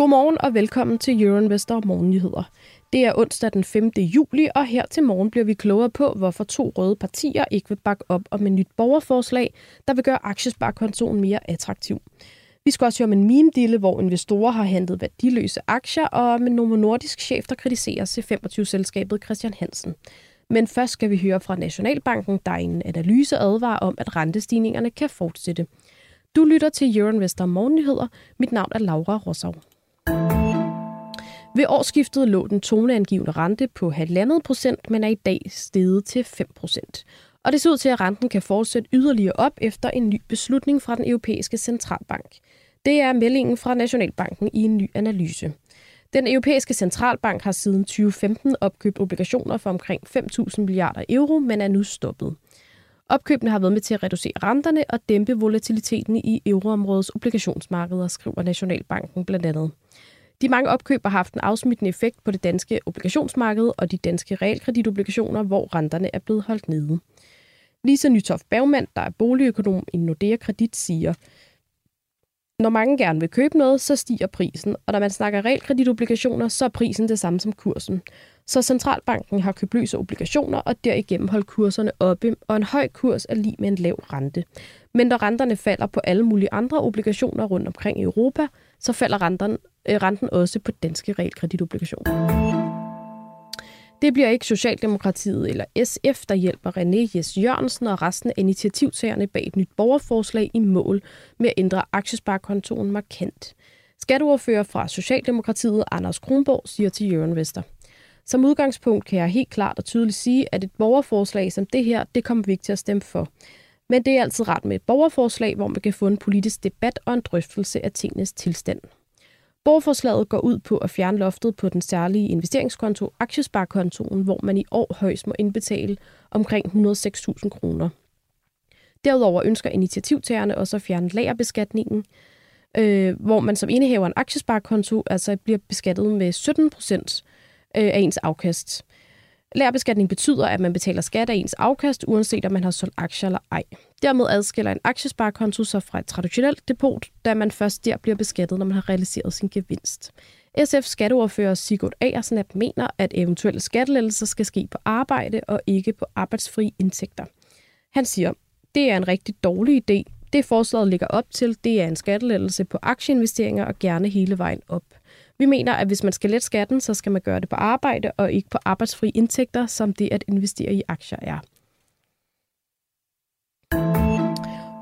Godmorgen og velkommen til Euroinvestor Morgennyheder. Det er onsdag den 5. juli, og her til morgen bliver vi klogere på, hvorfor to røde partier ikke vil bakke op om et nyt borgerforslag, der vil gøre aktiesparekontoen mere attraktiv. Vi skal også høre om en meme hvor investorer har handlet værdiløse aktier, og en Novo Nordisk chef, der kritiserer C25-selskabet Christian Hansen. Men først skal vi høre fra Nationalbanken, der i en analyse advarer om, at rentestigningerne kan fortsætte. Du lytter til Euroinvestor Morgennyheder. Mit navn er Laura Rosau. Ved årsskiftet lå den toneangivende rente på 1,5 procent, men er i dag steget til 5 procent. Og det ser ud til, at renten kan fortsætte yderligere op efter en ny beslutning fra den europæiske centralbank. Det er meldingen fra Nationalbanken i en ny analyse. Den europæiske centralbank har siden 2015 opkøbt obligationer for omkring 5.000 milliarder euro, men er nu stoppet. Opkøbene har været med til at reducere renterne og dæmpe volatiliteten i euroområdets obligationsmarkeder, skriver Nationalbanken blandt andet. De mange opkøb har haft en afsmittende effekt på det danske obligationsmarked og de danske realkreditobligationer, hvor renterne er blevet holdt nede. Lisa Nytoft Bergmann, der er boligøkonom i Nordea Kredit, siger, når mange gerne vil købe noget, så stiger prisen, og når man snakker realkreditobligationer, så er prisen det samme som kursen. Så centralbanken har købt løse obligationer og derigennem holdt kurserne oppe, og en høj kurs er lige med en lav rente. Men når renterne falder på alle mulige andre obligationer rundt omkring i Europa, så falder renten, øh, renten også på danske realkreditobligationer. Det bliver ikke Socialdemokratiet eller SF, der hjælper René Jes Jørgensen og resten af initiativtagerne bag et nyt borgerforslag i mål med at ændre aktiesparekontoen markant. Skatteordfører fra Socialdemokratiet, Anders Kronborg, siger til Jørgen Vester. Som udgangspunkt kan jeg helt klart og tydeligt sige, at et borgerforslag som det her, det kommer vi ikke til at stemme for. Men det er altid ret med et borgerforslag, hvor man kan få en politisk debat og en drøftelse af tingenes tilstand. Borgerforslaget går ud på at fjerne loftet på den særlige investeringskonto, aktiesparkontoen, hvor man i år højst må indbetale omkring 106.000 kroner. Derudover ønsker initiativtagerne også at fjerne lagerbeskatningen, øh, hvor man som indehaver en aktiesparkonto altså bliver beskattet med 17 procent øh, af ens afkast. Lærbeskatning betyder, at man betaler skat af ens afkast, uanset om man har solgt aktier eller ej. Dermed adskiller en aktiesparekonto sig fra et traditionelt depot, da man først der bliver beskattet, når man har realiseret sin gevinst. SF skatteordfører Sigurd Agersen mener, at eventuelle skattelettelser skal ske på arbejde og ikke på arbejdsfri indtægter. Han siger, det er en rigtig dårlig idé. Det forslaget ligger op til, det er en skattelettelse på aktieinvesteringer og gerne hele vejen op. Vi mener, at hvis man skal lette skatten, så skal man gøre det på arbejde og ikke på arbejdsfri indtægter, som det at investere i aktier er.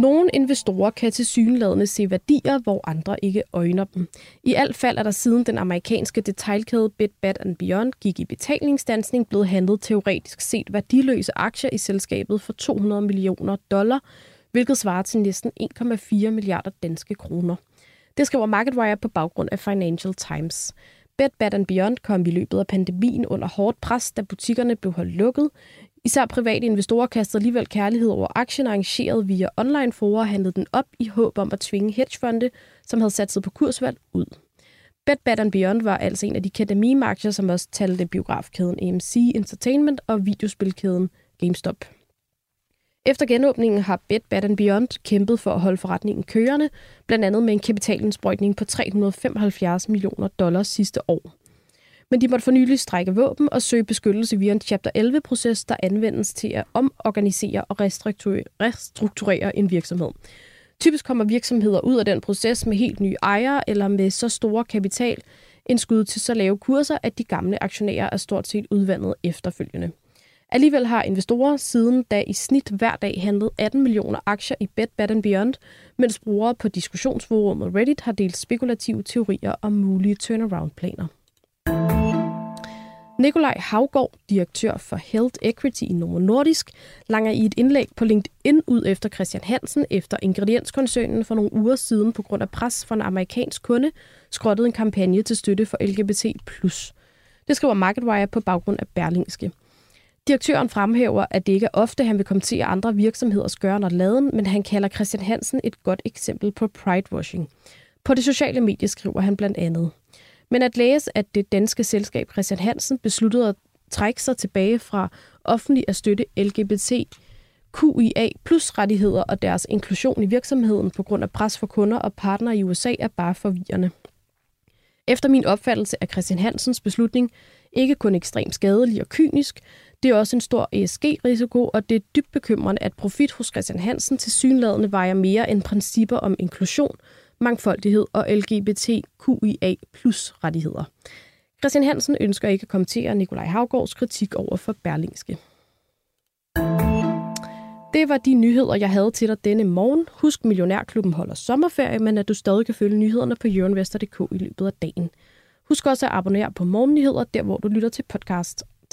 Nogle investorer kan til synladende se værdier, hvor andre ikke øjner dem. I alt fald er der siden den amerikanske detailkæde Bed Bath Beyond gik i betalingsdansning blevet handlet teoretisk set værdiløse aktier i selskabet for 200 millioner dollar, hvilket svarer til næsten 1,4 milliarder danske kroner. Det skriver MarketWire på baggrund af Financial Times. Bed Bath Beyond kom i løbet af pandemien under hårdt pres, da butikkerne blev holdt lukket. Især private investorer kastede alligevel kærlighed over aktien arrangeret via online forer og handlede den op i håb om at tvinge hedgefonde, som havde sat sig på kursvalg, ud. Bed Bath Beyond var altså en af de akademimaktier, som også talte biografkæden AMC Entertainment og videospilkæden GameStop. Efter genåbningen har Bed Bath Beyond kæmpet for at holde forretningen kørende, blandt andet med en kapitalindsprøjtning på 375 millioner dollars sidste år. Men de måtte for nylig strække våben og søge beskyttelse via en Chapter 11-proces, der anvendes til at omorganisere og restrukturere en virksomhed. Typisk kommer virksomheder ud af den proces med helt nye ejere eller med så store kapital indskud til så lave kurser, at de gamle aktionærer er stort set udvandet efterfølgende. Alligevel har investorer siden da i snit hver dag handlet 18 millioner aktier i Bed Bath Beyond, mens brugere på diskussionsforummet Reddit har delt spekulative teorier om mulige turnaround-planer. Nikolaj Havgård, direktør for Health Equity i Novo Nordisk, langer i et indlæg på LinkedIn ud efter Christian Hansen, efter ingredienskoncernen for nogle uger siden på grund af pres fra en amerikansk kunde, skrottede en kampagne til støtte for LGBT+. Det skriver MarketWire på baggrund af Berlingske. Direktøren fremhæver, at det ikke er ofte, han vil kommentere andre virksomheders gøren og laden, men han kalder Christian Hansen et godt eksempel på pridewashing. På det sociale medie skriver han blandt andet. Men at læse, at det danske selskab Christian Hansen besluttede at trække sig tilbage fra offentlig at støtte LGBT QIA plus rettigheder og deres inklusion i virksomheden på grund af pres for kunder og partnere i USA er bare forvirrende. Efter min opfattelse er Christian Hansens beslutning ikke kun ekstremt skadelig og kynisk, det er også en stor ESG-risiko, og det er dybt bekymrende, at profit hos Christian Hansen til synladende vejer mere end principper om inklusion, mangfoldighed og LGBTQIA plus rettigheder. Christian Hansen ønsker ikke at kommentere Nikolaj Havgårds kritik over for Berlingske. Det var de nyheder, jeg havde til dig denne morgen. Husk, Millionærklubben holder sommerferie, men at du stadig kan følge nyhederne på jørgenvester.dk i løbet af dagen. Husk også at abonnere på Morgennyheder, der hvor du lytter til podcast.